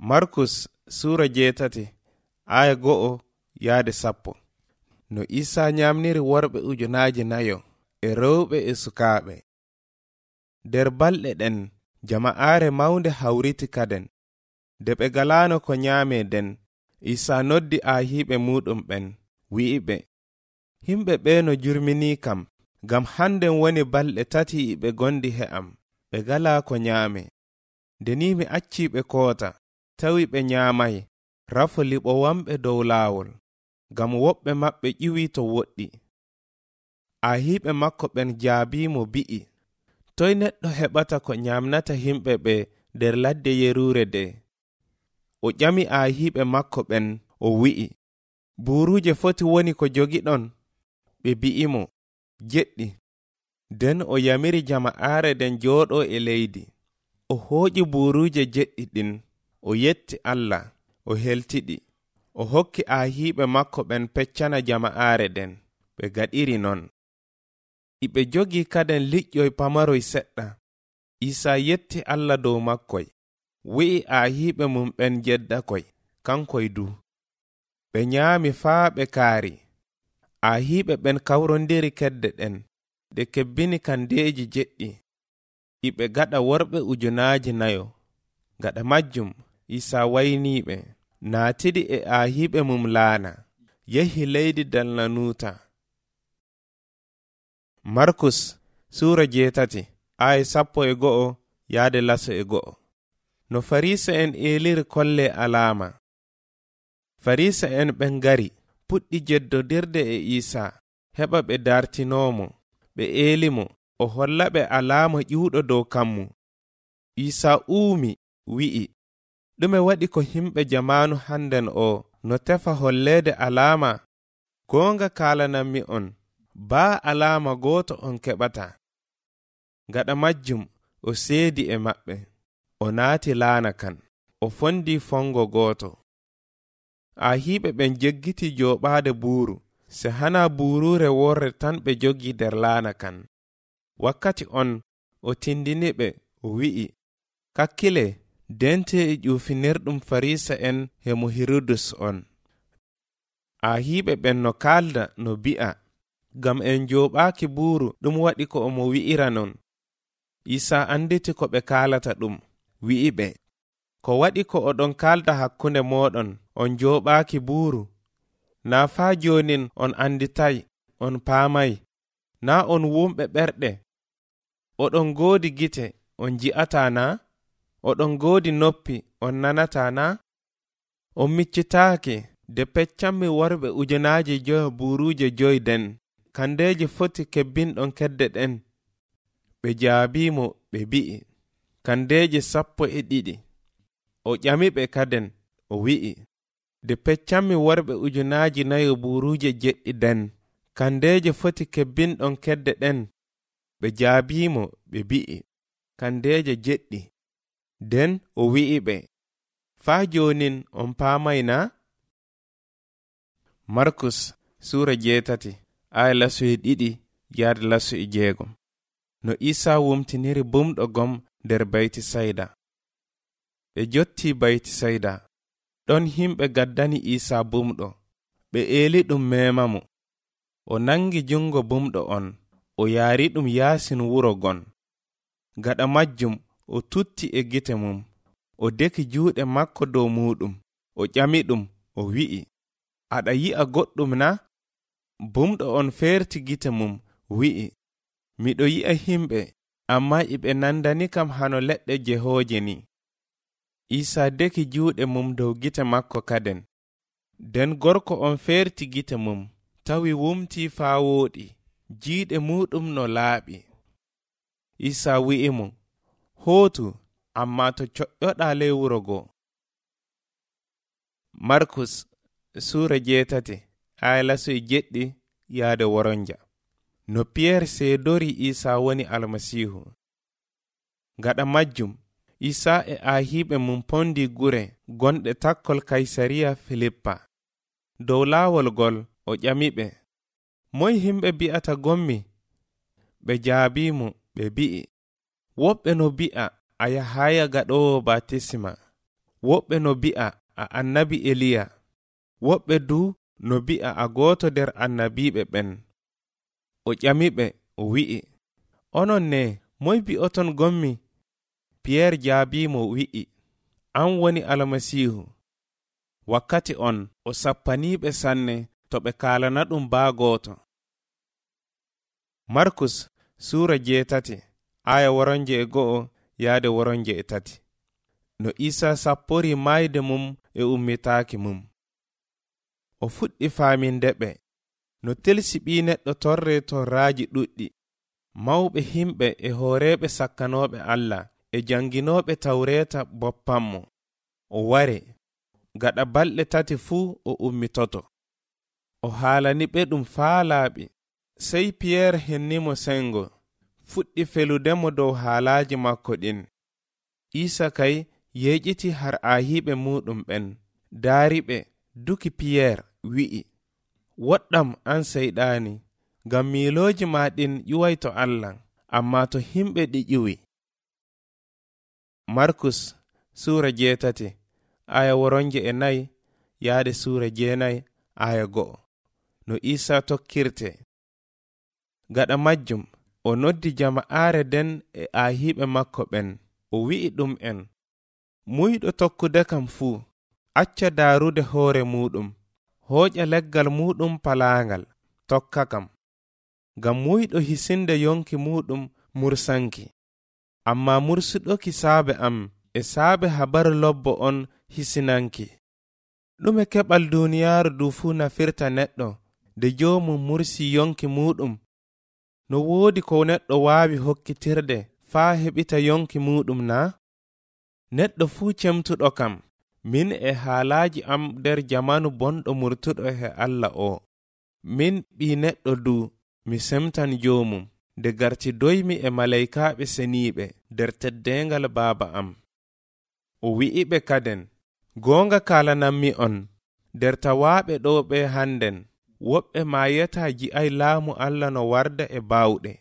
markus suura jeetati aya go'o yahde sappo. No isa nyamniri worɓe ujunaaje nayo e rewɓe e sukaaɓe. Nder balɗe ɗen jama'aare mawnde hawriti kaden. Nde ɓe ngalaano ko nyaame den isa noddi aahiiɓe muɗum ɓen wi'i ɓe himɓe ɓee no jurminii kam ngam hannden woni balɗe tati ɓe gondi he am ɓe ngalaa ko nyaame. Nde ni mi accii ɓe koota. tawi ɓe nyaamayi rafa liɓo wamɓe dow laawol ngam woɓɓe maɓɓe ƴiwi to woɗɗi. Ahiiɓe makko ɓen jaabimo bi'i. Toy neɗɗo heɓata ko nyamnata himɓe ɓe nder ladde yeruure de o ƴami ahiiɓe makko ɓen o wi'i. Buuruuje foti woni ko jogiɗon ɓe bi'imo jeɗɗi. Nden o yamiri jama'aare nden jooɗo e leydi. O hooƴi buuruuje jeɗɗi ɗin. o yetti allah o heltiɗi o hokki aahiiɓe makko ɓen peccana jama'aare nden ɓe gaɗiri non. Iɓe jogii kaden liƴƴoy pamaroy seɗɗa. Iisaa yetti allah dow makkoy wi'i aahiiɓe mum ɓen jeddakoy kankoy du. Ɓe nyaami faa ɓe kaari aahiiɓe ɓen kawrondiri kedde ɗen ɗe kebbini kandeeji jeɗɗi. Iɓe gaɗa worɓe ujunaaji nayo gaɗa majjum isa wayniɓe naatiɗi e aahiɓe mum laana. Yehi leydi dalnanuta markus suura jeetati aya sappo e go'o yahde laso e go'o. No farisa en eeliri kolle alaama. Farisa en ɓen ngari puɗɗi jeddodirde e iisa heɓa ɓe dartinomo ɓe eelimo o holla ɓe alaama ƴuuɗo dow kammu. Iisa uumi wi'i. ɗume waɗi ko himɓe jamanu hannden o no tefa holleede alaama goonga kaalanammi on baa alaama gooto on keɓata. Gaɗa majjum o seedi e maɓɓe o naati laana kan o fondi fongo gooto. Ahiiɓe ɓen jeggiti jooɓaade buuru se hana buurure worre tan ɓe jogi nder laana kan. Wakkati on o tindini ɓe o wi'i kakkile dente e ƴufinirɗum farisa en hemo hirudus on. Ahiɓe ɓen no kaalda no bi'a. Ngam en joɓaaki buuru ɗum waɗi ko omo wi'ira non. Isa anditi ko ɓe kaalata ɗum wi'i ɓe. Ko waɗi ko oɗon kaalda hakkunde moɗon on joɓaaki buuru. Naa faa jonin on annditay on paamay. Naa on wumɓe ɓerɗe. Oɗon goodi gite on ji'ata naa oɗon goodi noppi on nanata na? On miccitaake de peccanmi worɓe ujunaaji joyo buruuje joyi den kandeeji foti kebbinɗon kedde ɗen ɓe jaabimo ɓe bi'i. Kandeeji sappo e ɗiɗi. O ƴamiɓe kaden o wi'i. De peccanmi worɓe ujunaaji nayo buruuje jeɗɗiɗen. Kandeeje foti kebbinɗon kedde ɗen ɓe jaabimo ɓe bi'i. Kandeeje jeɗɗi. nden o wi'i ɓe. Faa jonin on paamayna markus suura jeetati aya lasuye ɗiɗi yaade lasuye jeegom no isa wumtiniri bumɗo gom nder bayti sayda. Ɓe jotti bayti sayda. Ɗon himɓe gaddani isa bumɗo. Ɓe eeli ɗum mema mo o nangi jungo bumɗo on. O yaari ɗum yaasin wuro gon. Gaɗa majjum o tutti e gite mum o deki juuɗe makko dow muɗum o ƴami ɗum o wi'i. Aɗa yi'a goɗɗum na bumɗo on feerti gite mum wi'i. Miɗo yi'a himɓe amma iɓe nandani kam hano leɗɗe jehooje ni. Isa deki juuɗe mum dow gite makko kaden. Nden gorko on feerti gite mum tawi wumti faa wooɗi jiiɗe muɗum no laaɓi. Isa wi'i mum. hootu amma to coƴƴoɗa ley wuro goo markus suura jeetati aya lasoye jeɗɗi yahde woronja. No piyerre seedori isa woni almasihu gaɗa majjum isa e ahiɓe mum pondi gure gonɗe takkol kaysariya filippa. Dow laawol gol o ƴamiɓe. Moy himɓe mbi'ata gommi? Ɓe jaabimo ɓe mbi'i woɓɓe no bi'a a yahaya gaɗowo batisma woɓɓe no bi'a a annabi eliya. Woɓɓe du no bi'a a gooto nder annabiɓe ɓen. O ƴamiɓe o wi'i. Onon ne moy bi'oton gommi? Piyerre jaabimo wi'i. An woni almasihu. Wakkati on o sappaniɓe sanne to ɓe kalana ɗum baa gooto. Markus suura jeetati. aya woronje e go'o yahde woronje e tati. No isa sappori mayde mum e ummitaaki mum. O fuɗɗi faaminde ɓe. No telsi ɓi neɗɗo torre torraaji ɗuɗɗi. Mawɓe himɓe e hooreeɓe sakkanooɓe allah e janginooɓe tawreeta boppanmo. O ware gaɗa balɗe tati fuu o ummitoto. O haalani ɓe ɗum faa laaɓi sey piyeer hennimo sengo. fuɗɗi feludemo dow haalaaji makko ɗin. Iisa kay yeeƴiti har aahiiɓe muɗum ɓen. Daariɓe duki piyer wi'i. Woɗɗam an seyɗaani ngam miilooji ma ɗin ƴuway to allah amma to himɓe ɗi ƴuwi. Markus suura jeetati aya woronje e nayi yahde suura jeenayi aya go'o. No iisaa tokkirte. Gaɗa majjum. o noddi jama'aare nden e aahiiɓe makko ɓen o wi'i ɗum en. Muyɗo tokkude kam fuu acca daarude hoore muɗum hooƴa leggal muɗum palaangal tokka kam. Ngam muyɗo hisinde yonki muɗum mursanki. Amma mursuɗoki saabe am e saabe habaru lobbo on hisinanki. Ɗume keɓal duuniyaaru du fuu nafirta neɗɗo nde joomum mursi yonki muɗum no woodi ko neɗɗo waawi hokkitirde faa heɓita yonki muɗum na neɗɗo fuu cemtuɗo kam min e haalaaji am nder jamanu bonɗo murtuɗo he allah o. Min ɓii neɗɗo du mi semtan joomum nde garti doymi e malaykaaɓe seniiɓe nder teddengal baaba am. O wi'iɓe kaden goonga kaalanammi on nder tawaaɓe ɗo ɓe hannden. woɓɓe ma yetaji ay laamu allah no warda e baawɗe.